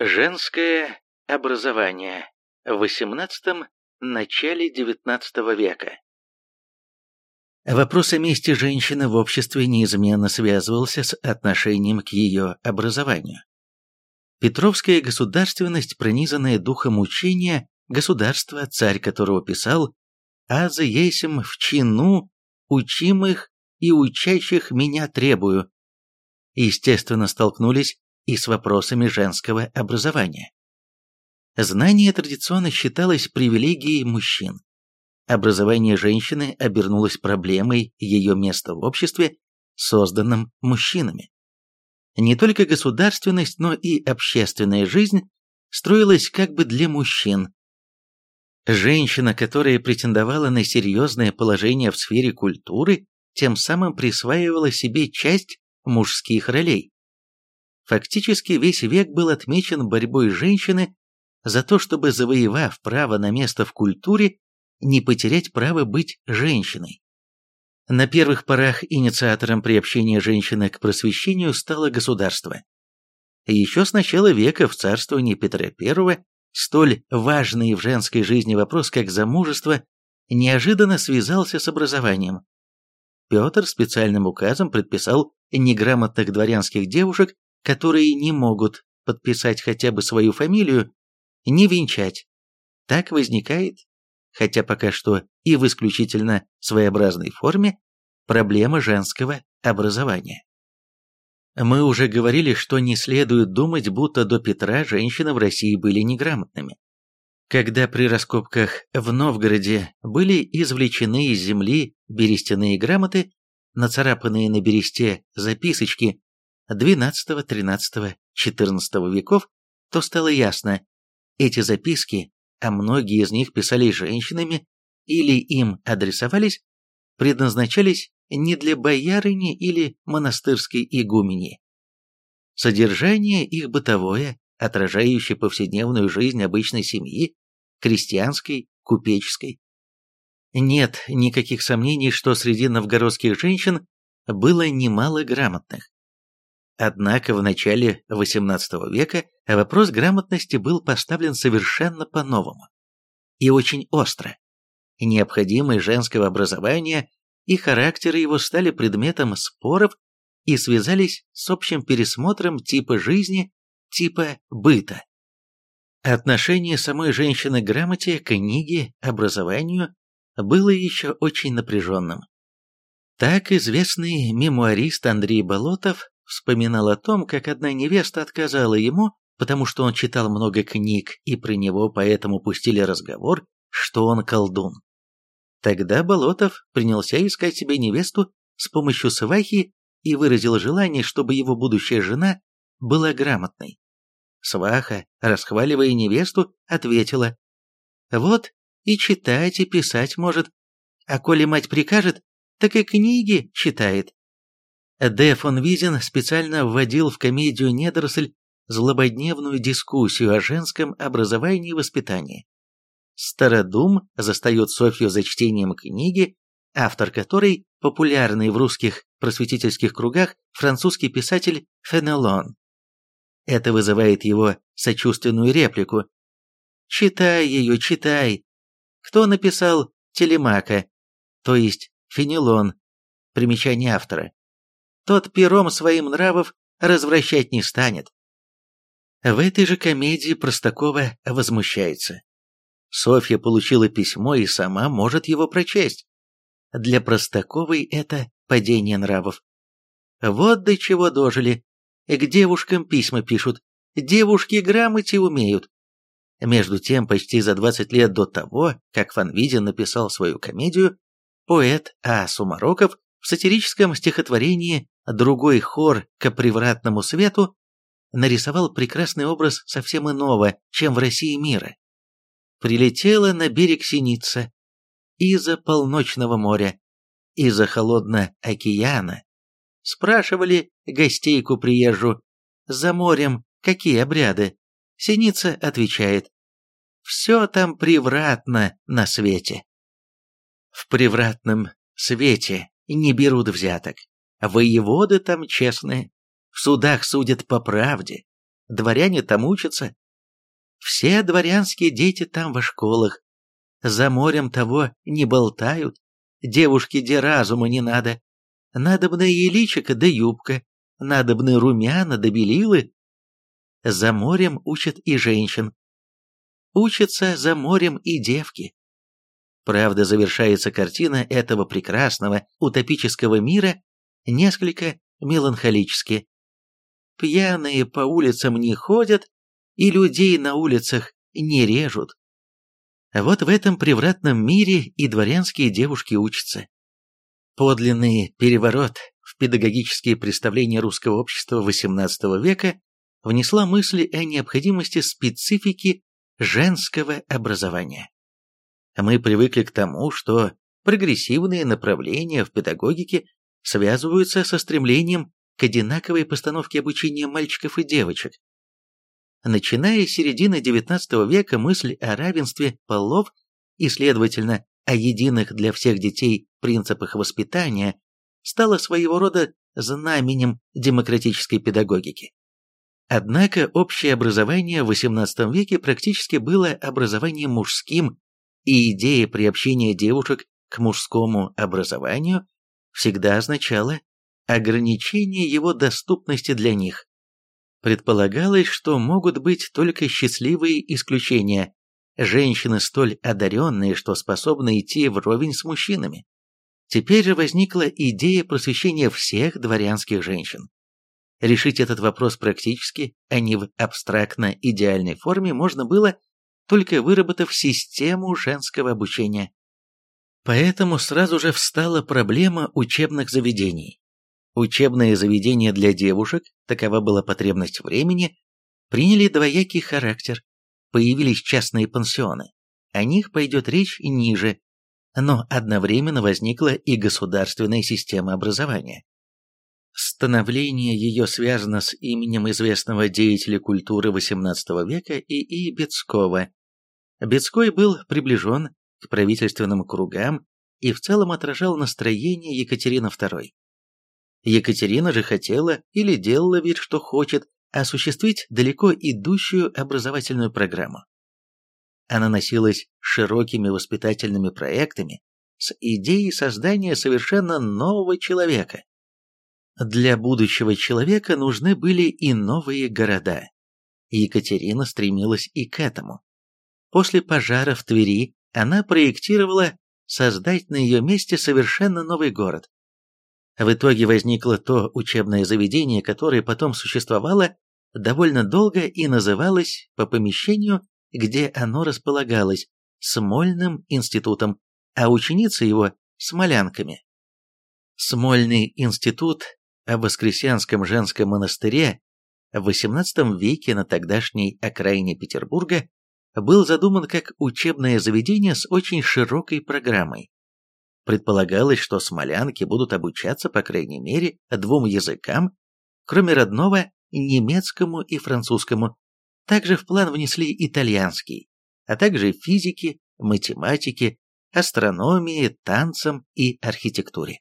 Женское образование в XVIII – начале XIX века. Вопрос о месте женщины в обществе неизменно связывался с отношением к ее образованию. Петровская государственность, пронизанная духом учения, государство, царь которого писал «Аза есим в чину, учимых и учащих меня требую», естественно столкнулись и с вопросами женского образования. Знание традиционно считалось привилегией мужчин. Образование женщины обернулось проблемой ее места в обществе, созданном мужчинами. Не только государственность, но и общественная жизнь строилась как бы для мужчин. Женщина, которая претендовала на серьезное положение в сфере культуры, тем самым присваивала себе часть мужских ролей. Фактически весь век был отмечен борьбой женщины за то, чтобы, завоевав право на место в культуре, не потерять право быть женщиной. На первых порах инициатором приобщения женщины к просвещению стало государство. Еще с начала века в царствовании Петра I столь важный в женской жизни вопрос, как замужество, неожиданно связался с образованием. Петр специальным указом предписал неграмотных дворянских девушек, которые не могут подписать хотя бы свою фамилию, не венчать. Так возникает хотя пока что и в исключительно своеобразной форме, проблема женского образования. Мы уже говорили, что не следует думать, будто до Петра женщины в России были неграмотными. Когда при раскопках в Новгороде были извлечены из земли берестяные грамоты, нацарапанные на бересте записочки XII, XIII, XIV веков, то стало ясно, эти записки а многие из них писались женщинами или им адресовались, предназначались не для боярыни или монастырской игумени. Содержание их бытовое, отражающее повседневную жизнь обычной семьи, крестьянской, купеческой. Нет никаких сомнений, что среди новгородских женщин было немало грамотных. Однако в начале XVIII века вопрос грамотности был поставлен совершенно по-новому. И очень остро. Необходимость женского образования и характер его стали предметом споров и связались с общим пересмотром типа жизни, типа быта. Отношение самой женщины к грамоте, книге, образованию было еще очень напряженным. Так известный мемуарист Андрей Болотов вспоминал о том, как одна невеста отказала ему, потому что он читал много книг, и про него поэтому пустили разговор, что он колдун. Тогда Болотов принялся искать себе невесту с помощью свахи и выразил желание, чтобы его будущая жена была грамотной. Сваха, расхваливая невесту, ответила, «Вот и читать, и писать может, а коли мать прикажет, так и книги читает». Д. фон Визин специально вводил в комедию «Недоросль» злободневную дискуссию о женском образовании и воспитании. Стародум застает Софью за чтением книги, автор которой – популярный в русских просветительских кругах французский писатель Фенелон. Это вызывает его сочувственную реплику. «Читай ее, читай!» Кто написал Телемака, то есть Фенелон, примечание автора тот пером своим нравов развращать не станет. В этой же комедии Простакова возмущается. Софья получила письмо и сама может его прочесть. Для Простаковой это падение нравов. Вот до чего дожили. К девушкам письма пишут. Девушки грамоте умеют. Между тем, почти за 20 лет до того, как Фан Виден написал свою комедию, поэт А. Сумароков в сатирическом стихотворении другой хор к превратному свету, нарисовал прекрасный образ совсем иного, чем в России мира. Прилетела на берег синица из-за полночного моря, из-за холодного океана. Спрашивали гостейку приезжу, за морем какие обряды? Синица отвечает, все там превратно на свете. В превратном свете не берут взяток, Воеводы там честные, в судах судят по правде. дворяне там учатся. Все дворянские дети там во школах. За морем того не болтают. Девушке де разума не надо. Надобно ей личико да юбка, надобны румяна да белилы. За морем учат и женщин. Учатся за морем и девки. Правда, завершается картина этого прекрасного утопического мира несколько меланхолически. Пьяные по улицам не ходят, и людей на улицах не режут. Вот в этом превратном мире и дворянские девушки учатся. Подлинный переворот в педагогические представления русского общества XVIII века внесла мысли о необходимости специфики женского образования. Мы привыкли к тому, что прогрессивные направления в педагогике связываются со стремлением к одинаковой постановке обучения мальчиков и девочек. Начиная с середины XIX века мысль о равенстве полов и, следовательно, о единых для всех детей принципах воспитания стала своего рода знаменем демократической педагогики. Однако общее образование в XVIII веке практически было образованием мужским, и идея приобщения девушек к мужскому образованию всегда означала ограничение его доступности для них. Предполагалось, что могут быть только счастливые исключения, женщины столь одаренные, что способны идти вровень с мужчинами. Теперь же возникла идея просвещения всех дворянских женщин. Решить этот вопрос практически, а не в абстрактно-идеальной форме можно было, только выработав систему женского обучения. Поэтому сразу же встала проблема учебных заведений. Учебные заведения для девушек, такова была потребность времени, приняли двоякий характер. Появились частные пансионы. О них пойдет речь ниже, но одновременно возникла и государственная система образования. Становление ее связано с именем известного деятеля культуры XVIII века И.И. Бецкого. Бецкой был приближен правительственным кругам и в целом отражал настроение Екатерины II. Екатерина же хотела или делала вид, что хочет, осуществить далеко идущую образовательную программу. Она носилась широкими воспитательными проектами с идеей создания совершенно нового человека. Для будущего человека нужны были и новые города. Екатерина стремилась и к этому. После пожара в Твери она проектировала создать на ее месте совершенно новый город. В итоге возникло то учебное заведение, которое потом существовало довольно долго и называлось по помещению где оно располагалось, Смольным институтом, а ученицы его – смолянками. Смольный институт о Воскресенском женском монастыре в XVIII веке на тогдашней окраине Петербурга был задуман как учебное заведение с очень широкой программой. Предполагалось, что смолянки будут обучаться, по крайней мере, двум языкам, кроме родного немецкому и французскому, также в план внесли итальянский, а также физики, математики, астрономии, танцам и архитектуре.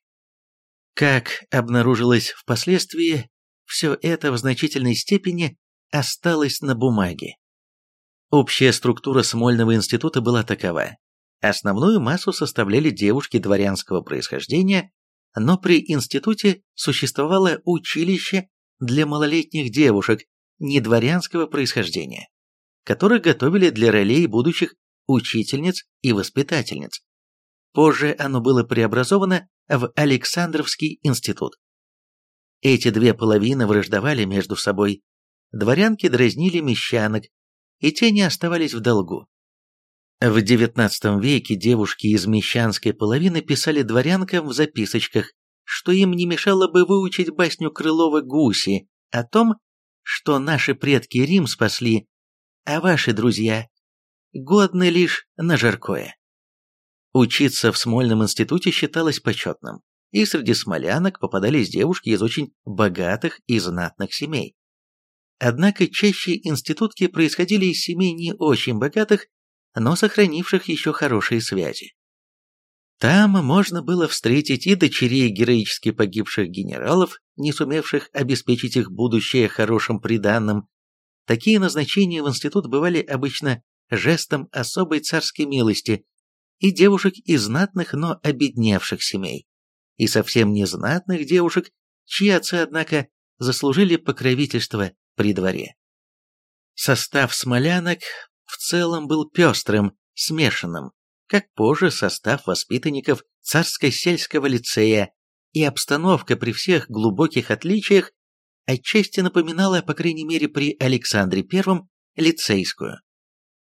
Как обнаружилось впоследствии, все это в значительной степени осталось на бумаге. Общая структура Смольного института была такова. Основную массу составляли девушки дворянского происхождения, но при институте существовало училище для малолетних девушек, недворянского происхождения, которых готовили для ролей будущих учительниц и воспитательниц. Позже оно было преобразовано в Александровский институт. Эти две половины враждовали между собой. Дворянки дразнили мещанок, и те не оставались в долгу. В XIX веке девушки из мещанской половины писали дворянкам в записочках, что им не мешало бы выучить басню Крылова «Гуси» о том, что наши предки Рим спасли, а ваши друзья годны лишь на жаркое. Учиться в Смольном институте считалось почетным, и среди смолянок попадались девушки из очень богатых и знатных семей. Однако чаще институтки происходили из семей не очень богатых, но сохранивших еще хорошие связи. Там можно было встретить и дочерей героически погибших генералов, не сумевших обеспечить их будущее хорошим приданным, Такие назначения в институт бывали обычно жестом особой царской милости и девушек из знатных, но обедневших семей, и совсем незнатных девушек, чьи отцы, однако, заслужили покровительство при дворе. Состав смолянок в целом был пестрым, смешанным, как позже состав воспитанников царско-сельского лицея, и обстановка при всех глубоких отличиях отчасти напоминала, по крайней мере при Александре I, лицейскую.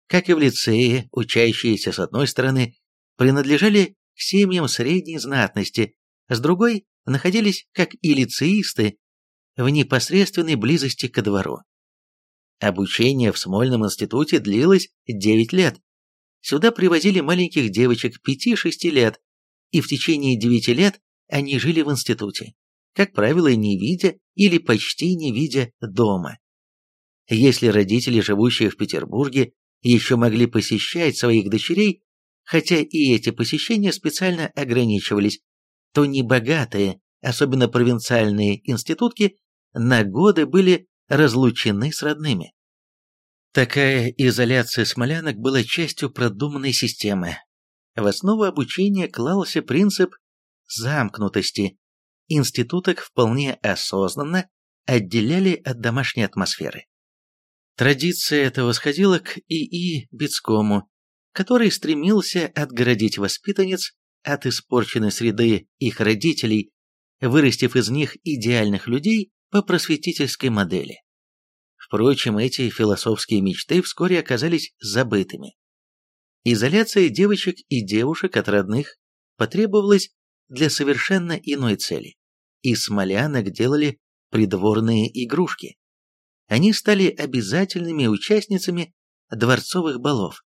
Как и в лицее, учащиеся с одной стороны принадлежали к семьям средней знатности, с другой находились, как и лицеисты, в непосредственной близости ко двору. Обучение в Смольном институте длилось 9 лет. Сюда привозили маленьких девочек 5-6 лет, и в течение 9 лет они жили в институте, как правило, не видя или почти не видя дома. Если родители, живущие в Петербурге, еще могли посещать своих дочерей, хотя и эти посещения специально ограничивались, то небогатые, особенно провинциальные институтки, на годы были разлучены с родными. Такая изоляция смолянок была частью продуманной системы. В основу обучения клался принцип замкнутости. Институток вполне осознанно отделяли от домашней атмосферы. Традиция эта восходила к ИИ Бецкому, который стремился отгородить воспитанниц от испорченной среды их родителей, вырастив из них идеальных людей по просветительской модели. Впрочем, эти философские мечты вскоре оказались забытыми. Изоляция девочек и девушек от родных потребовалась для совершенно иной цели. Из смолянок делали придворные игрушки. Они стали обязательными участницами дворцовых балов.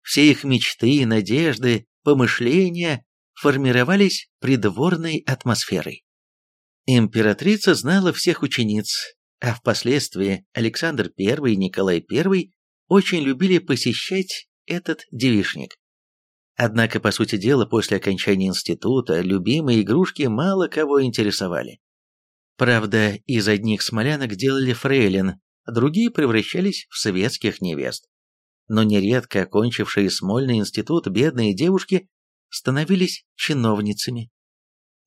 Все их мечты, надежды, помышления формировались придворной атмосферой. Императрица знала всех учениц, а впоследствии Александр I и Николай I очень любили посещать этот девишник. Однако, по сути дела, после окончания института любимые игрушки мало кого интересовали. Правда, из одних смолянок делали фрейлин, другие превращались в советских невест. Но нередко окончившие Смольный институт бедные девушки становились чиновницами,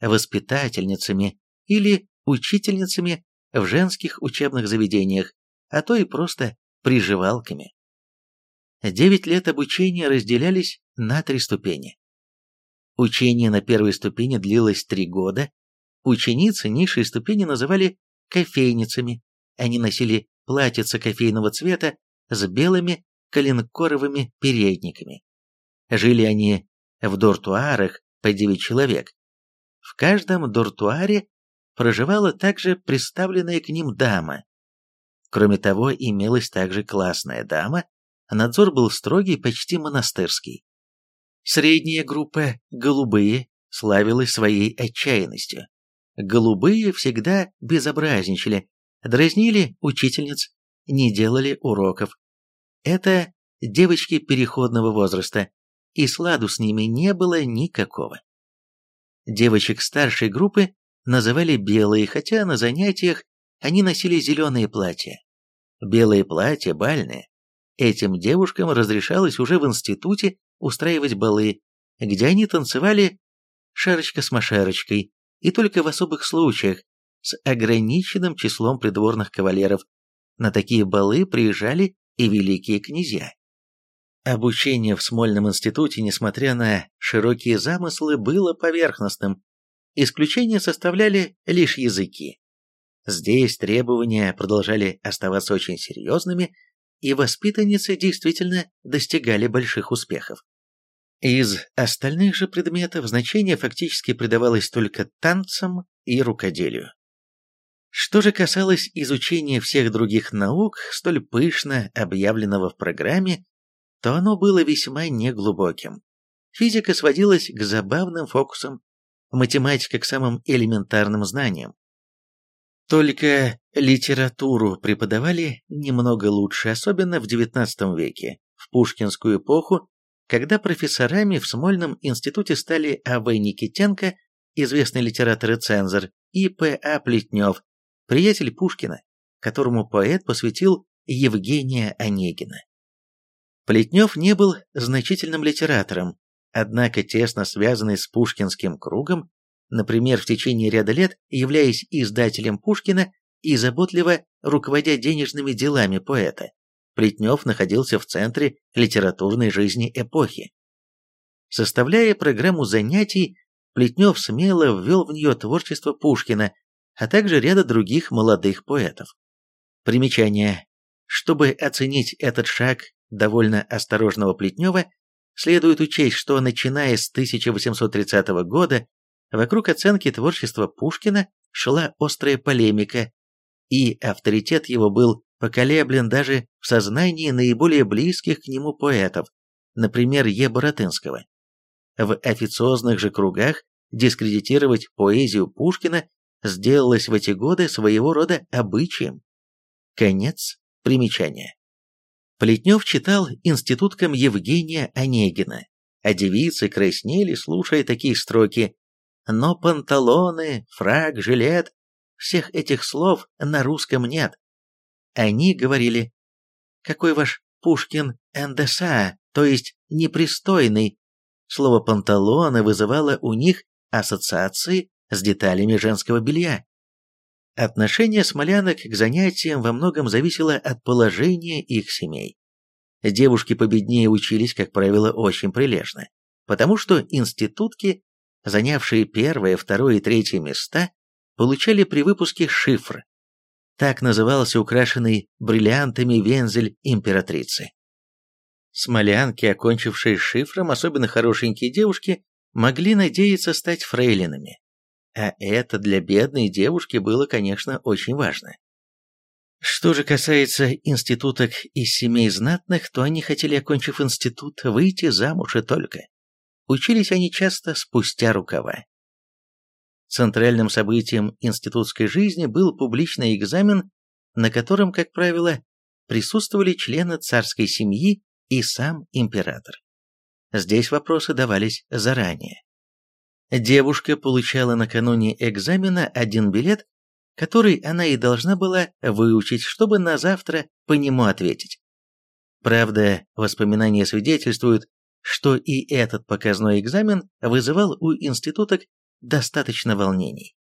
воспитательницами или учительницами в женских учебных заведениях, а то и просто приживалками. Девять лет обучения разделялись на три ступени. Учение на первой ступени длилось три года. Ученицы низшей ступени называли кофейницами. Они носили платьица кофейного цвета с белыми коленкоровыми передниками. Жили они в дортуарах по девять человек. В каждом дортуаре проживала также представленная к ним дама. Кроме того, имелась также классная дама, надзор был строгий, почти монастырский. Средняя группа «голубые» славилась своей отчаянностью. Голубые всегда безобразничали, дразнили учительниц, не делали уроков. Это девочки переходного возраста, и сладу с ними не было никакого. Девочек старшей группы называли белые, хотя на занятиях они носили зеленые платья. Белые платья, бальные, Этим девушкам разрешалось уже в институте устраивать балы, где они танцевали шарочка с машарочкой, и только в особых случаях, с ограниченным числом придворных кавалеров. На такие балы приезжали и великие князья. Обучение в Смольном институте, несмотря на широкие замыслы, было поверхностным. Исключения составляли лишь языки. Здесь требования продолжали оставаться очень серьезными, и воспитанницы действительно достигали больших успехов. Из остальных же предметов значение фактически придавалось только танцам и рукоделию. Что же касалось изучения всех других наук, столь пышно объявленного в программе, то оно было весьма неглубоким. Физика сводилась к забавным фокусам, математика к самым элементарным знаниям. Только литературу преподавали немного лучше, особенно в XIX веке, в пушкинскую эпоху, когда профессорами в Смольном институте стали А.В. Никитенко, известный литератор и цензор, и П.А. Плетнев, приятель Пушкина, которому поэт посвятил Евгения Онегина. Плетнев не был значительным литератором, однако тесно связанный с пушкинским кругом, например, в течение ряда лет являясь издателем Пушкина и заботливо руководя денежными делами поэта, Плетнев находился в центре литературной жизни эпохи. Составляя программу занятий, Плетнев смело ввел в нее творчество Пушкина, а также ряда других молодых поэтов. Примечание. Чтобы оценить этот шаг довольно осторожного Плетнева, следует учесть, что начиная с 1830 года вокруг оценки творчества Пушкина шла острая полемика, и авторитет его был поколеблен даже в сознании наиболее близких к нему поэтов, например, Е. Боротынского. В официозных же кругах дискредитировать поэзию Пушкина сделалось в эти годы своего рода обычаем. Конец примечания. Плетнев читал институткам Евгения Онегина, а девицы краснели, слушая такие строки «Но панталоны, фраг, жилет» всех этих слов на русском нет. Они говорили «Какой ваш Пушкин НДСА, то есть непристойный?» Слово «панталоны» вызывало у них ассоциации с деталями женского белья. Отношение смолянок к занятиям во многом зависело от положения их семей. Девушки победнее учились, как правило, очень прилежно, потому что институтки, занявшие первое, второе и третье места, получали при выпуске шифр. Так назывался украшенный бриллиантами вензель императрицы. Смолянки, окончившие шифром, особенно хорошенькие девушки, могли надеяться стать фрейлинами. А это для бедной девушки было, конечно, очень важно. Что же касается институток из семей знатных, то они хотели, окончив институт, выйти замуж и только. Учились они часто спустя рукава. Центральным событием институтской жизни был публичный экзамен, на котором, как правило, присутствовали члены царской семьи и сам император. Здесь вопросы давались заранее. Девушка получала накануне экзамена один билет, который она и должна была выучить, чтобы на завтра по нему ответить. Правда, воспоминания свидетельствуют, что и этот показной экзамен вызывал у институток достаточно волнений.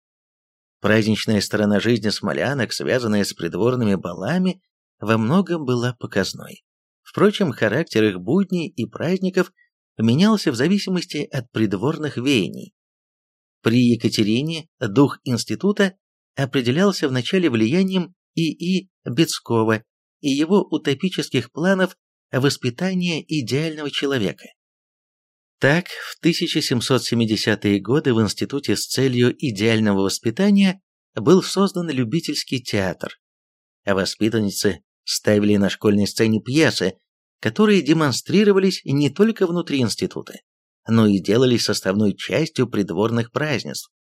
Праздничная сторона жизни смолянок, связанная с придворными балами, во многом была показной. Впрочем, характер их будней и праздников менялся в зависимости от придворных веяний. При Екатерине дух института определялся вначале влиянием И.И. Бецкова и его утопических планов воспитания идеального человека. Так, в 1770-е годы в институте с целью идеального воспитания был создан любительский театр, а воспитанницы ставили на школьной сцене пьесы, которые демонстрировались не только внутри института, но и делались составной частью придворных празднеств.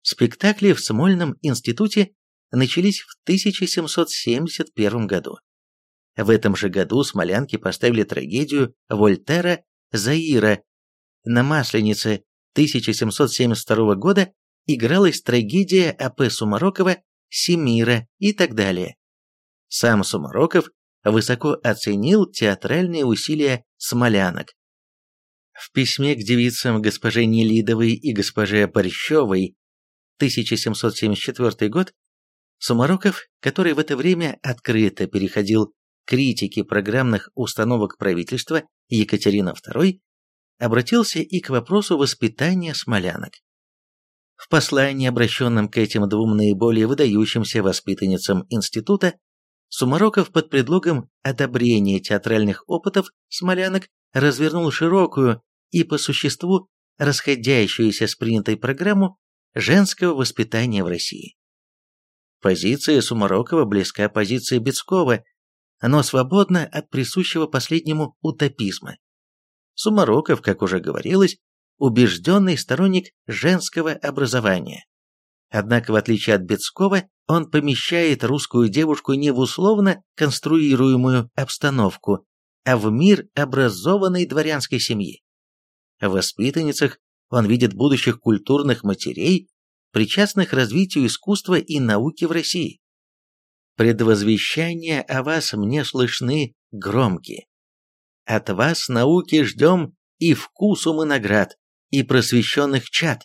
Спектакли в Смольном институте начались в 1771 году. В этом же году смолянки поставили трагедию Вольтера «Заира». На Масленице 1772 года игралась трагедия А.П. Сумарокова «Семира» и так далее. Сам Сумароков высоко оценил театральные усилия смолянок. В письме к девицам госпоже Нелидовой и госпоже Борщевой 1774 год Сумароков, который в это время открыто переходил к критике программных установок правительства Екатерина II, обратился и к вопросу воспитания смолянок. В послании, обращенном к этим двум наиболее выдающимся воспитанницам института, Сумароков под предлогом одобрения театральных опытов смолянок развернул широкую и по существу расходящуюся с принятой программу женского воспитания в России. Позиция Сумарокова близка позиции Бецкова, но свободна от присущего последнему утопизма. Сумароков, как уже говорилось, убежденный сторонник женского образования. Однако, в отличие от Бецкова, он помещает русскую девушку не в условно конструируемую обстановку, а в мир образованной дворянской семьи. В воспитанницах он видит будущих культурных матерей, причастных развитию искусства и науки в России. предвозвещания о вас мне слышны громкие. От вас науки ждем и вкусу мы наград, и просвещенных чад.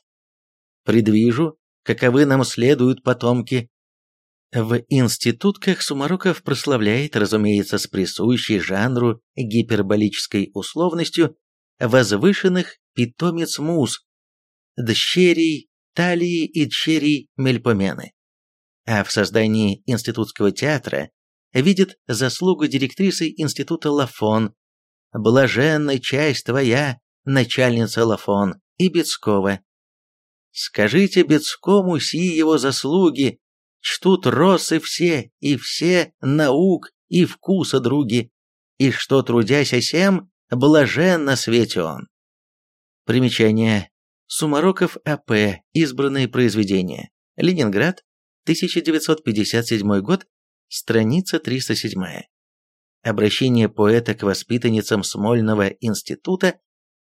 Предвижу, каковы нам следуют потомки. В институтках Сумароков прославляет, разумеется, с присущей жанру гиперболической условностью, возвышенных питомец муз, дщерей Талии и дщерей Мельпомены. А в создании институтского театра видит заслугу директрисы института Лафон, блаженная часть твоя, начальница Лафон и Бецкова. Скажите Бецкому си его заслуги, чтут росы все, и все наук и вкуса други, и что, трудясь осем, блажен на свете он. Примечание. Сумароков А.П. Избранные произведения. Ленинград, 1957 год, страница 307. Обращение поэта к воспитанницам Смольного института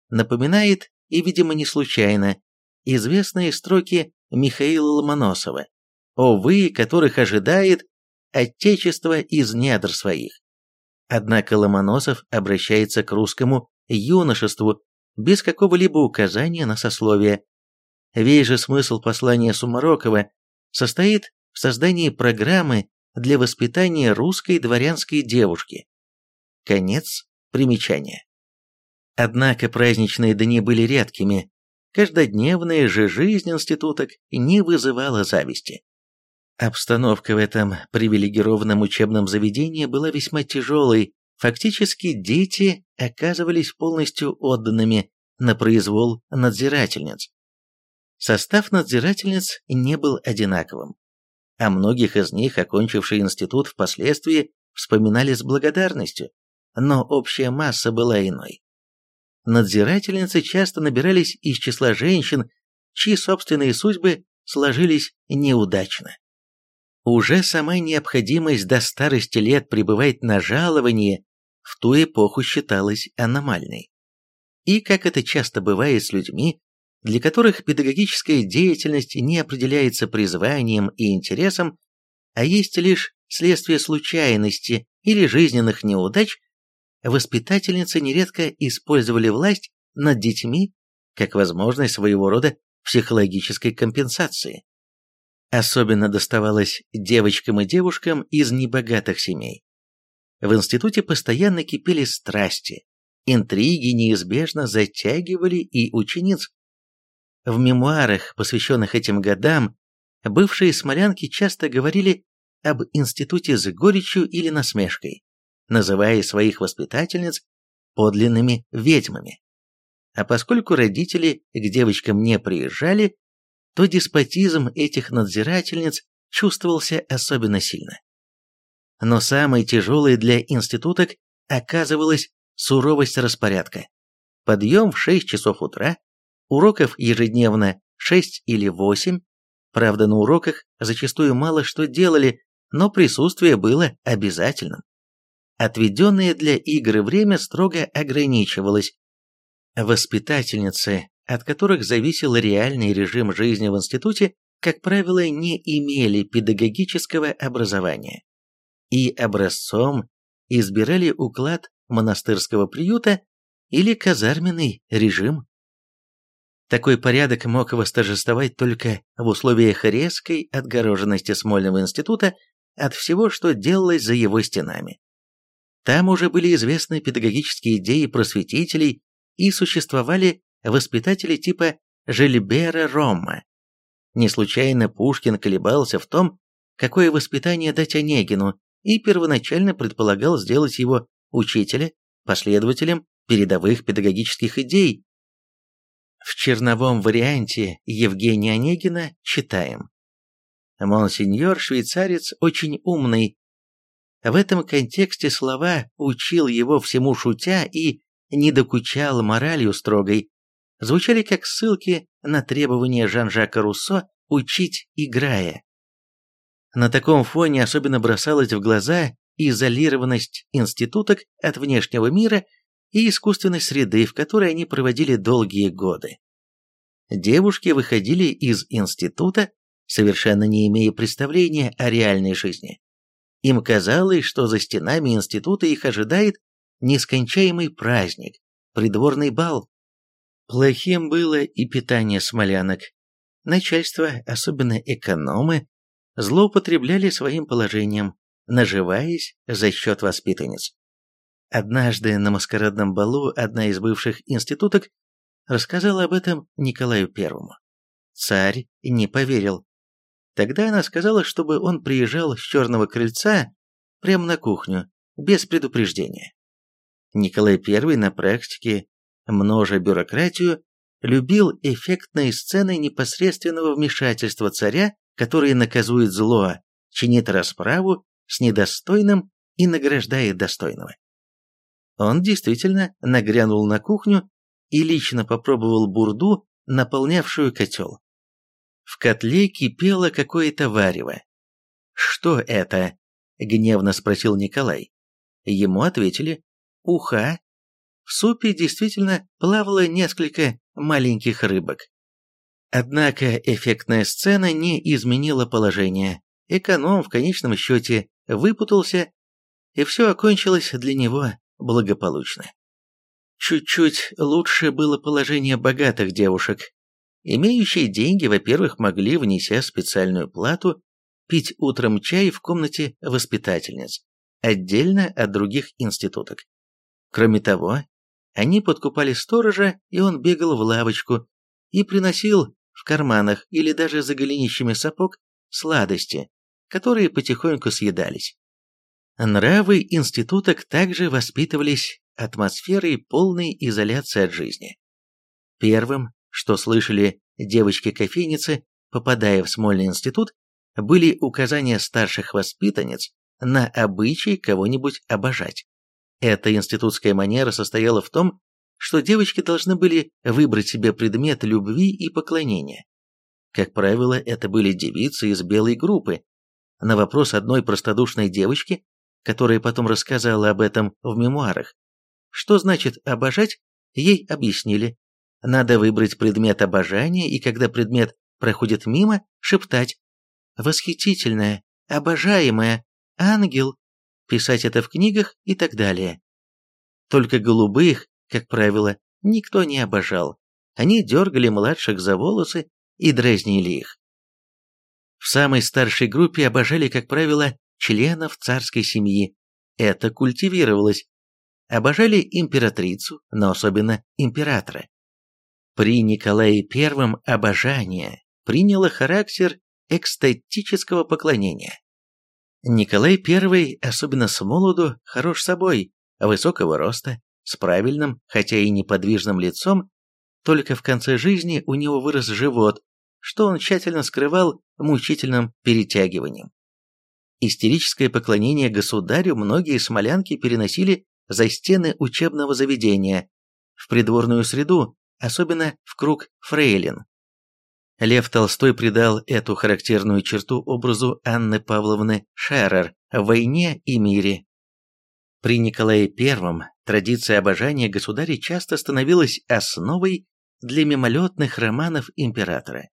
напоминает, и, видимо, не случайно, известные строки Михаила Ломоносова «О вы, которых ожидает Отечество из недр своих». Однако Ломоносов обращается к русскому юношеству без какого-либо указания на сословие. Весь же смысл послания Сумарокова состоит в создании программы для воспитания русской дворянской девушки. Конец примечания. Однако праздничные дни были редкими, каждодневная же жизнь институток не вызывала зависти. Обстановка в этом привилегированном учебном заведении была весьма тяжелой, фактически дети оказывались полностью отданными на произвол надзирательниц. Состав надзирательниц не был одинаковым, а многих из них, окончившие институт, впоследствии вспоминали с благодарностью, но общая масса была иной. Надзирательницы часто набирались из числа женщин, чьи собственные судьбы сложились неудачно. Уже сама необходимость до старости лет пребывать на жаловании в ту эпоху считалась аномальной. И, как это часто бывает с людьми, для которых педагогическая деятельность не определяется призванием и интересом, а есть лишь следствие случайности или жизненных неудач, воспитательницы нередко использовали власть над детьми как возможность своего рода психологической компенсации. Особенно доставалось девочкам и девушкам из небогатых семей. В институте постоянно кипели страсти, интриги неизбежно затягивали и учениц. В мемуарах, посвященных этим годам, бывшие смолянки часто говорили об институте с горечью или насмешкой называя своих воспитательниц подлинными ведьмами. А поскольку родители к девочкам не приезжали, то деспотизм этих надзирательниц чувствовался особенно сильно. Но самой тяжелой для институток оказывалась суровость распорядка. Подъем в 6 часов утра, уроков ежедневно 6 или 8, правда на уроках зачастую мало что делали, но присутствие было обязательным. Отведенное для игры время строго ограничивалось. Воспитательницы, от которых зависел реальный режим жизни в институте, как правило, не имели педагогического образования и образцом избирали уклад монастырского приюта или казарменный режим. Такой порядок мог восторжествовать только в условиях резкой отгороженности Смольного института от всего, что делалось за его стенами. Там уже были известны педагогические идеи просветителей и существовали воспитатели типа Жильбера Рома. Не случайно Пушкин колебался в том, какое воспитание дать Онегину, и первоначально предполагал сделать его учителя, последователем передовых педагогических идей. В черновом варианте Евгения Онегина читаем. Монсеньор швейцарец очень умный, в этом контексте слова «учил его всему шутя» и «не докучал моралью строгой» звучали как ссылки на требования Жан-Жака Руссо «учить, играя». На таком фоне особенно бросалась в глаза изолированность институток от внешнего мира и искусственной среды, в которой они проводили долгие годы. Девушки выходили из института, совершенно не имея представления о реальной жизни Им казалось, что за стенами института их ожидает нескончаемый праздник, придворный бал. Плохим было и питание смолянок. Начальство, особенно экономы, злоупотребляли своим положением, наживаясь за счет воспитанниц. Однажды на маскарадном балу одна из бывших институток рассказала об этом Николаю Первому. Царь не поверил. Тогда она сказала, чтобы он приезжал с черного крыльца прямо на кухню, без предупреждения. Николай I на практике, множа бюрократию, любил эффектные сцены непосредственного вмешательства царя, который наказует зло, чинит расправу с недостойным и награждает достойного. Он действительно нагрянул на кухню и лично попробовал бурду, наполнявшую котел. В котле кипело какое-то варево. «Что это?» — гневно спросил Николай. Ему ответили «Уха». В супе действительно плавало несколько маленьких рыбок. Однако эффектная сцена не изменила положение. Эконом в конечном счете выпутался, и все окончилось для него благополучно. Чуть-чуть лучше было положение богатых девушек. Имеющие деньги, во-первых, могли, внеся специальную плату, пить утром чай в комнате воспитательниц, отдельно от других институток. Кроме того, они подкупали сторожа, и он бегал в лавочку и приносил в карманах или даже за голенищами сапог сладости, которые потихоньку съедались. Нравы институток также воспитывались атмосферой полной изоляции от жизни. Первым, что слышали девочки-кофейницы, попадая в Смольный институт, были указания старших воспитанниц на обычай кого-нибудь обожать. Эта институтская манера состояла в том, что девочки должны были выбрать себе предмет любви и поклонения. Как правило, это были девицы из белой группы. На вопрос одной простодушной девочки которая потом рассказала об этом в мемуарах. Что значит «обожать», ей объяснили. Надо выбрать предмет обожания, и когда предмет проходит мимо, шептать «восхитительная», «обожаемая», «ангел», писать это в книгах и так далее. Только голубых, как правило, никто не обожал. Они дергали младших за волосы и дразнили их. В самой старшей группе обожали, как правило, членов царской семьи. Это культивировалось. Обожали императрицу, но особенно императора. При Николае I обожание приняло характер экстатического поклонения. Николай I, особенно с молоду, хорош собой, высокого роста, с правильным, хотя и неподвижным лицом, только в конце жизни у него вырос живот, что он тщательно скрывал мучительным перетягиванием. Истерическое поклонение государю многие смолянки переносили за стены учебного заведения, в придворную среду, особенно в круг фрейлин. Лев Толстой придал эту характерную черту образу Анны Павловны Шерер в «Войне и мире». При Николае I традиция обожания государя часто становилась основой для мимолетных романов императора.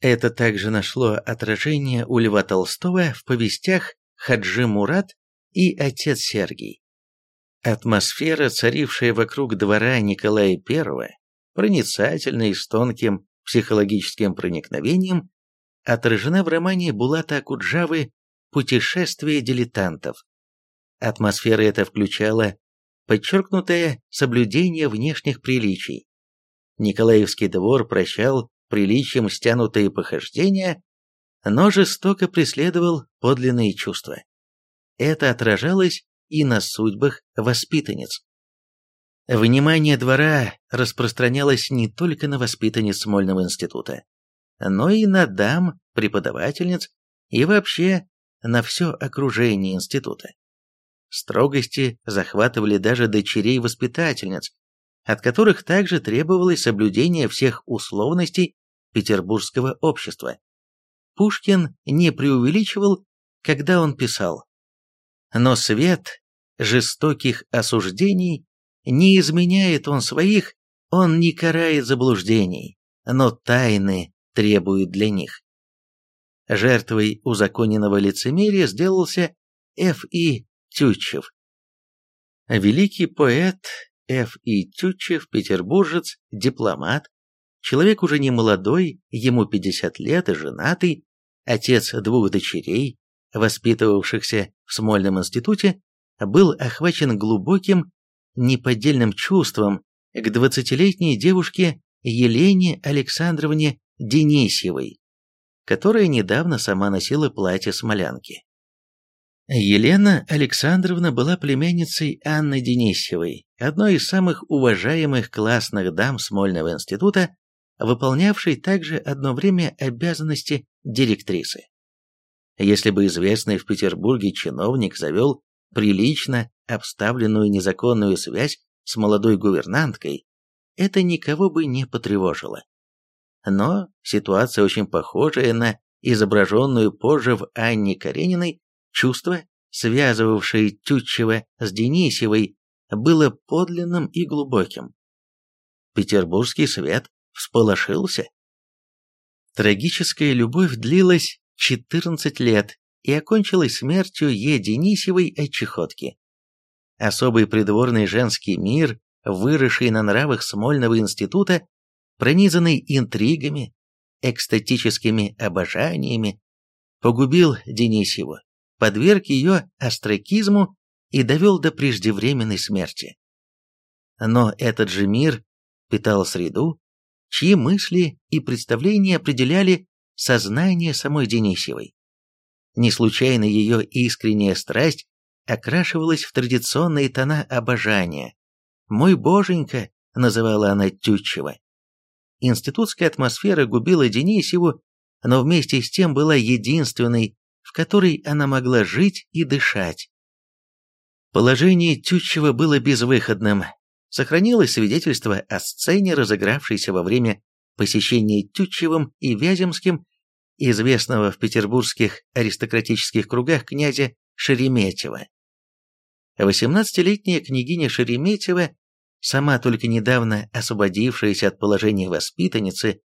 Это также нашло отражение у Льва Толстого в повестях «Хаджи Мурат» и «Отец Сергий». Атмосфера, царившая вокруг двора Николая I, проницательная и с тонким психологическим проникновением, отражена в романе Булата Акуджавы «Путешествие дилетантов». Атмосфера эта включала подчеркнутое соблюдение внешних приличий. Николаевский двор прощал приличием стянутые похождения, но жестоко преследовал подлинные чувства. Это отражалось и на судьбах воспитанниц. Внимание двора распространялось не только на воспитанниц Смольного института, но и на дам, преподавательниц и вообще на все окружение института. Строгости захватывали даже дочерей воспитательниц, от которых также требовалось соблюдение всех условностей петербургского общества. Пушкин не преувеличивал, когда он писал «Но свет жестоких осуждений не изменяет он своих, он не карает заблуждений, но тайны требует для них». Жертвой узаконенного лицемерия сделался Ф. И. Тютчев. Великий поэт Ф. И. Тютчев, петербуржец, дипломат, человек уже не молодой, ему 50 лет и женатый, отец двух дочерей, воспитывавшихся в Смольном институте, был охвачен глубоким, неподдельным чувством к двадцатилетней девушке Елене Александровне Денисьевой, которая недавно сама носила платье смолянки. Елена Александровна была племянницей Анны Денисьевой, одной из самых уважаемых классных дам Смольного института, выполнявшей также одно время обязанности директрисы. Если бы известный в Петербурге чиновник завел прилично обставленную незаконную связь с молодой гувернанткой, это никого бы не потревожило. Но ситуация очень похожая на изображенную позже в Анне Карениной, чувство, связывавшее Тютчева с Денисевой, было подлинным и глубоким. Петербургский свет всполошился. Трагическая любовь длилась 14 лет и окончилась смертью Е. Денисевой от чехотки. Особый придворный женский мир, выросший на нравах Смольного института, пронизанный интригами, экстатическими обожаниями, погубил Денисеву, подверг ее остракизму и довел до преждевременной смерти. Но этот же мир питал среду, чьи мысли и представления определяли сознание самой Денисевой. Не случайно ее искренняя страсть окрашивалась в традиционные тона обожания. «Мой боженька», — называла она Тютчева. Институтская атмосфера губила Денисеву, но вместе с тем была единственной, в которой она могла жить и дышать. Положение Тютчева было безвыходным. Сохранилось свидетельство о сцене, разыгравшейся во время посещения Тютчевым и Вяземским известного в петербургских аристократических кругах князя Шереметьева. 18-летняя княгиня Шереметьева, сама только недавно освободившаяся от положения воспитанницы,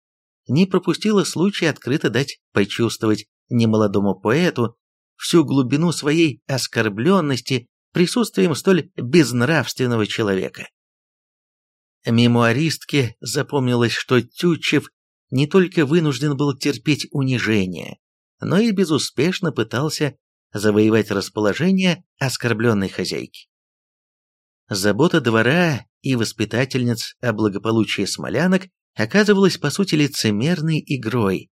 не пропустила случая открыто дать почувствовать немолодому поэту всю глубину своей оскорбленности присутствием столь безнравственного человека. Мемуаристке запомнилось, что Тютчев не только вынужден был терпеть унижение, но и безуспешно пытался завоевать расположение оскорбленной хозяйки. Забота двора и воспитательниц о благополучии смолянок оказывалась по сути лицемерной игрой.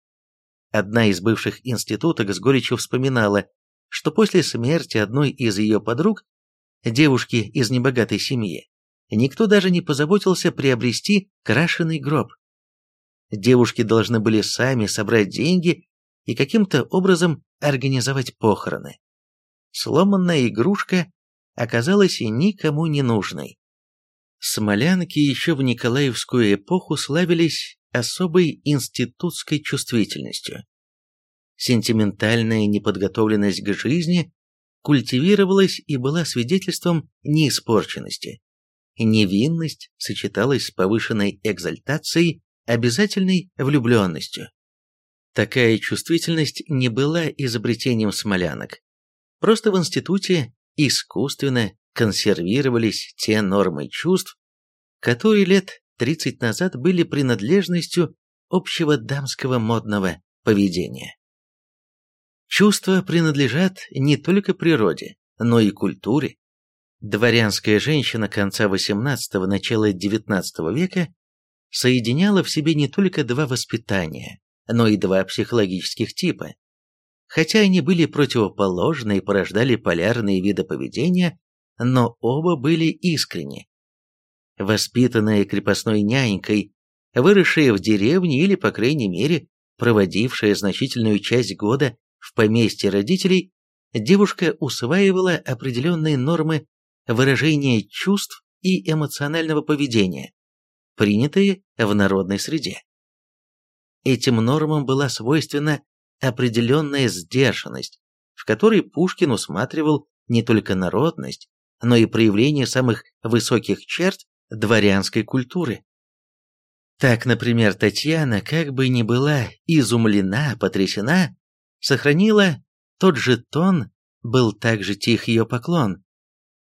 Одна из бывших институток с горечью вспоминала, что после смерти одной из ее подруг, девушки из небогатой семьи, никто даже не позаботился приобрести крашеный гроб. Девушки должны были сами собрать деньги и каким-то образом организовать похороны. Сломанная игрушка оказалась никому не нужной. Смолянки еще в Николаевскую эпоху славились особой институтской чувствительностью. Сентиментальная неподготовленность к жизни культивировалась и была свидетельством неиспорченности. Невинность сочеталась с повышенной экзальтацией обязательной влюбленностью. Такая чувствительность не была изобретением смолянок. Просто в институте искусственно консервировались те нормы чувств, которые лет 30 назад были принадлежностью общего дамского модного поведения. Чувства принадлежат не только природе, но и культуре. Дворянская женщина конца XVIII – начала XIX века соединяла в себе не только два воспитания, но и два психологических типа. Хотя они были противоположны и порождали полярные виды поведения, но оба были искренни. Воспитанная крепостной нянькой, выросшая в деревне или, по крайней мере, проводившая значительную часть года в поместье родителей, девушка усваивала определенные нормы выражения чувств и эмоционального поведения, принятые в народной среде. Этим нормам была свойственна определенная сдержанность, в которой Пушкин усматривал не только народность, но и проявление самых высоких черт дворянской культуры. Так, например, Татьяна, как бы ни была изумлена, потрясена, сохранила тот же тон был также тих ее поклон.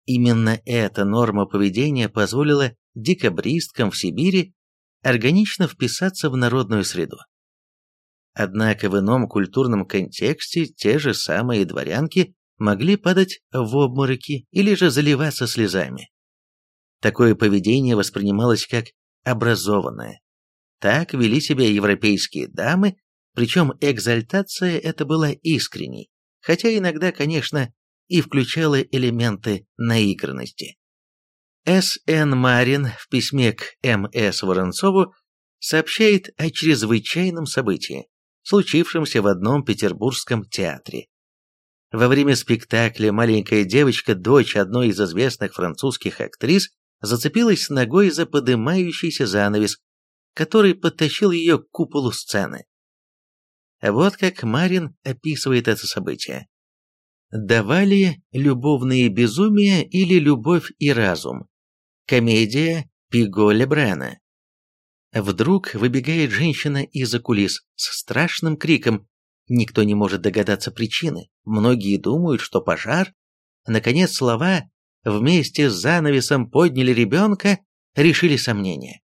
Именно эта норма поведения позволила декабристкам в Сибири органично вписаться в народную среду. Однако в ином культурном контексте те же самые дворянки могли падать в обмороки или же заливаться слезами. Такое поведение воспринималось как образованное. Так вели себя европейские дамы, причем экзальтация эта была искренней, хотя иногда, конечно, и включала элементы наигранности. С.Н. Марин в письме к М.С. Воронцову сообщает о чрезвычайном событии, случившемся в одном петербургском театре. Во время спектакля маленькая девочка, дочь одной из известных французских актрис, зацепилась ногой за подымающийся занавес, который подтащил ее к куполу сцены. Вот как Марин описывает это событие. «Давали любовные безумия или любовь и разум?» Комедия Пиго Лебрена. Вдруг выбегает женщина из-за кулис с страшным криком. Никто не может догадаться причины. Многие думают, что пожар. Наконец слова «вместе с занавесом подняли ребенка» решили сомнения.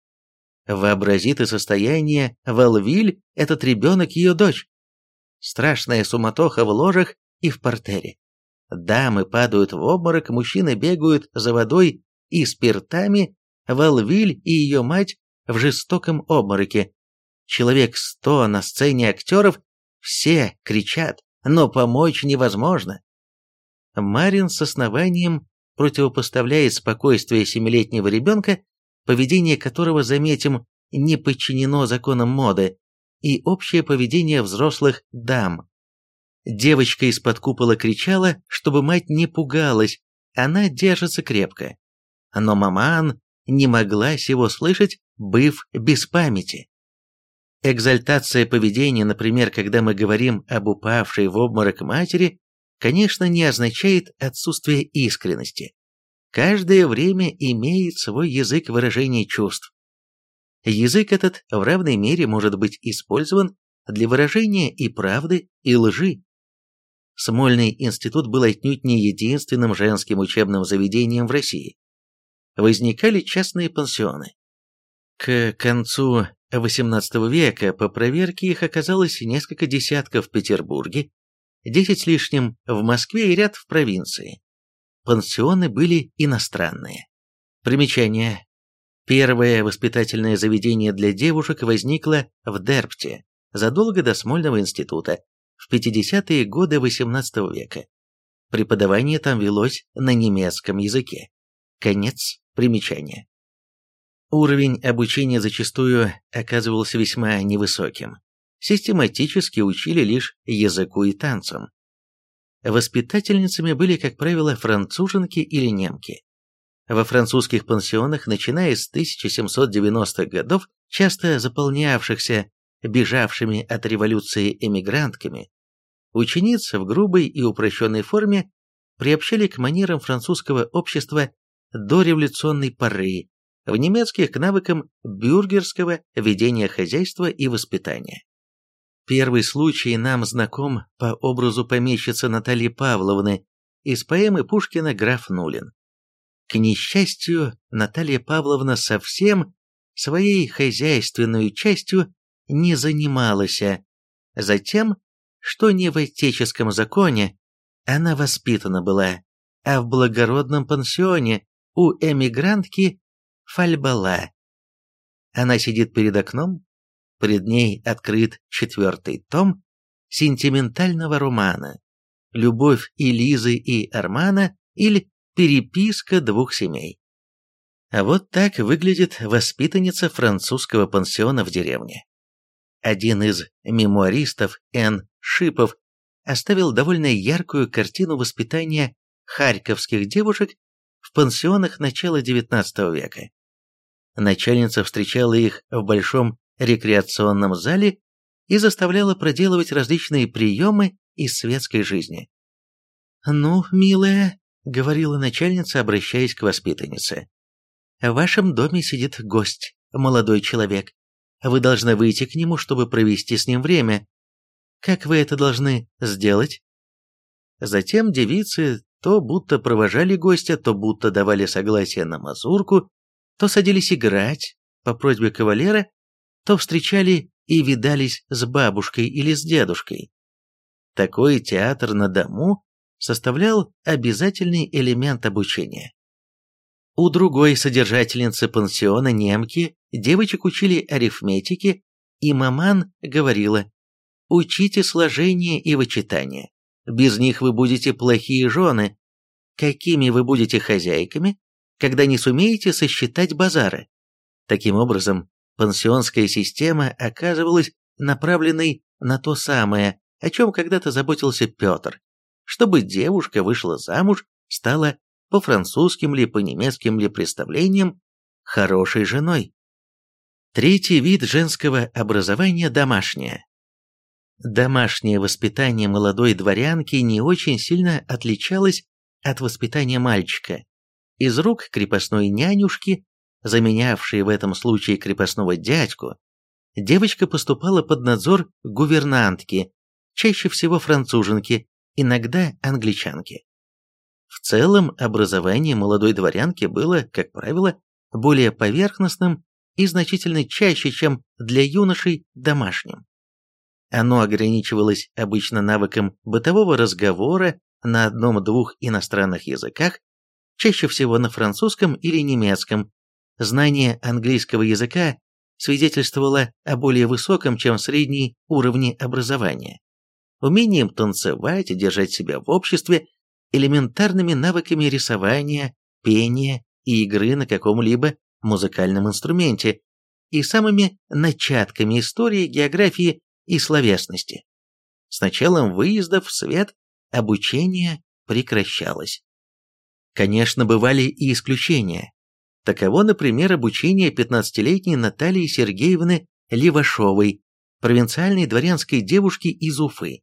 Вообразит и состояние Валвиль, этот ребенок ее дочь. Страшная суматоха в ложах и в портере. Дамы падают в обморок, мужчины бегают за водой и спиртами, Валвиль и ее мать в жестоком обмороке. Человек сто на сцене актеров, все кричат, но помочь невозможно. Марин с основанием противопоставляет спокойствие семилетнего ребенка, поведение которого, заметим, не подчинено законам моды, и общее поведение взрослых дам. Девочка из-под купола кричала, чтобы мать не пугалась, она держится крепко но маман не могла сего слышать, быв без памяти. Экзальтация поведения, например, когда мы говорим об упавшей в обморок матери, конечно, не означает отсутствие искренности. Каждое время имеет свой язык выражения чувств. Язык этот в равной мере может быть использован для выражения и правды, и лжи. Смольный институт был отнюдь не единственным женским учебным заведением в России возникали частные пансионы. К концу XVIII века по проверке их оказалось несколько десятков в Петербурге, десять с лишним в Москве и ряд в провинции. Пансионы были иностранные. Примечание. Первое воспитательное заведение для девушек возникло в Дерпте, задолго до Смольного института, в 50-е годы XVIII века. Преподавание там велось на немецком языке. Конец примечания. Уровень обучения зачастую оказывался весьма невысоким. Систематически учили лишь языку и танцам. Воспитательницами были, как правило, француженки или немки. Во французских пансионах, начиная с 1790-х годов, часто заполнявшихся бежавшими от революции эмигрантками, учениц в грубой и упрощенной форме приобщали к манерам французского общества до революционной поры, в немецких к навыкам бюргерского ведения хозяйства и воспитания. Первый случай нам знаком по образу помещицы Натальи Павловны из поэмы Пушкина «Граф Нулин». К несчастью, Наталья Павловна совсем своей хозяйственной частью не занималась, затем, что не в отеческом законе она воспитана была, а в благородном пансионе, у эмигрантки Фальбала. Она сидит перед окном, пред ней открыт четвертый том сентиментального романа «Любовь и Лизы и Армана» или «Переписка двух семей». А вот так выглядит воспитанница французского пансиона в деревне. Один из мемуаристов Н. Шипов оставил довольно яркую картину воспитания харьковских девушек в пансионах начала XIX века. Начальница встречала их в большом рекреационном зале и заставляла проделывать различные приемы из светской жизни. «Ну, милая», — говорила начальница, обращаясь к воспитаннице, — «в вашем доме сидит гость, молодой человек. Вы должны выйти к нему, чтобы провести с ним время. Как вы это должны сделать?» Затем девицы то будто провожали гостя, то будто давали согласие на мазурку, то садились играть по просьбе кавалера, то встречали и видались с бабушкой или с дедушкой. Такой театр на дому составлял обязательный элемент обучения. У другой содержательницы пансиона немки девочек учили арифметике, и маман говорила «Учите сложение и вычитание, без них вы будете плохие жены. Какими вы будете хозяйками, когда не сумеете сосчитать базары?» Таким образом, пансионская система оказывалась направленной на то самое, о чем когда-то заботился Петр, чтобы девушка вышла замуж, стала по французским ли, по немецким ли представлениям хорошей женой. Третий вид женского образования – домашнее. Домашнее воспитание молодой дворянки не очень сильно отличалось от воспитания мальчика. Из рук крепостной нянюшки, заменявшей в этом случае крепостного дядьку, девочка поступала под надзор гувернантки, чаще всего француженки, иногда англичанки. В целом, образование молодой дворянки было, как правило, более поверхностным и значительно чаще, чем для юношей домашним. Оно ограничивалось обычно навыком бытового разговора на одном-двух иностранных языках, чаще всего на французском или немецком. Знание английского языка свидетельствовало о более высоком, чем средней уровне образования умением танцевать держать себя в обществе, элементарными навыками рисования, пения и игры на каком-либо музыкальном инструменте и самыми начатками истории, географии и словесности. С началом выезда в свет обучение прекращалось. Конечно, бывали и исключения. Таково, например, обучение 15-летней Натальи Сергеевны Левашовой, провинциальной дворянской девушки из Уфы.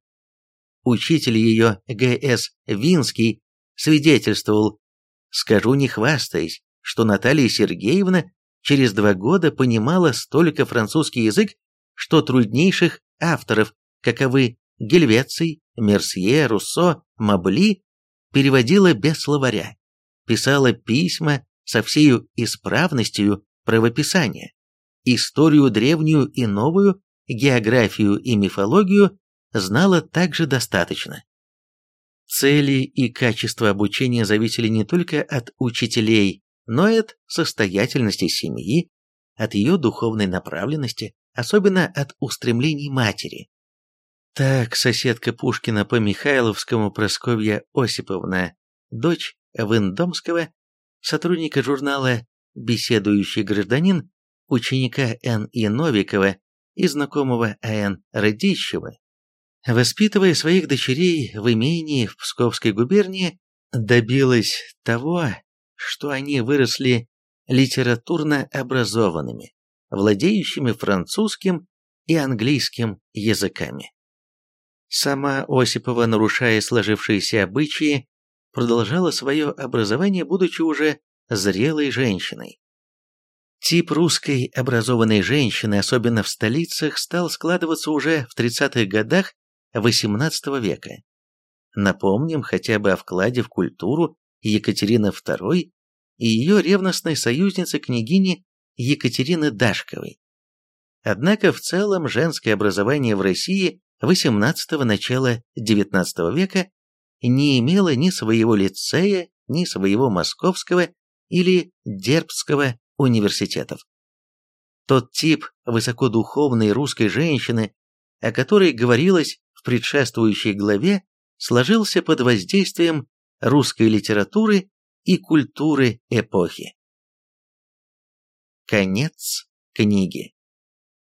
Учитель ее, Г.С. Винский, свидетельствовал, «Скажу не хвастаясь, что Наталья Сергеевна через два года понимала столько французский язык, что труднейших авторов, каковы Гельвеций, Мерсье, Руссо, Мабли, переводила без словаря, писала письма со всею исправностью правописания, историю древнюю и новую, географию и мифологию знала также достаточно. Цели и качество обучения зависели не только от учителей, но и от состоятельности семьи, от ее духовной направленности, особенно от устремлений матери. Так, соседка Пушкина по Михайловскому Просковья Осиповна, дочь Виндомского, сотрудника журнала «Беседующий гражданин», ученика Н.И. Новикова и знакомого А.Н. Радищева, Воспитывая своих дочерей в имении в Псковской губернии, добилась того, что они выросли литературно образованными, владеющими французским и английским языками. Сама Осипова, нарушая сложившиеся обычаи, продолжала свое образование, будучи уже зрелой женщиной. Тип русской образованной женщины, особенно в столицах, стал складываться уже в 30-х годах XVIII века. Напомним хотя бы о вкладе в культуру Екатерины II и ее ревностной союзницы княгини Екатерины Дашковой. Однако в целом женское образование в России XVIII начала XIX века не имело ни своего лицея, ни своего московского или дербского университетов. Тот тип высокодуховной русской женщины, о которой говорилось в предшествующей главе сложился под воздействием русской литературы и культуры эпохи. Конец книги.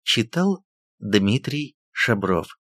Читал Дмитрий Шабров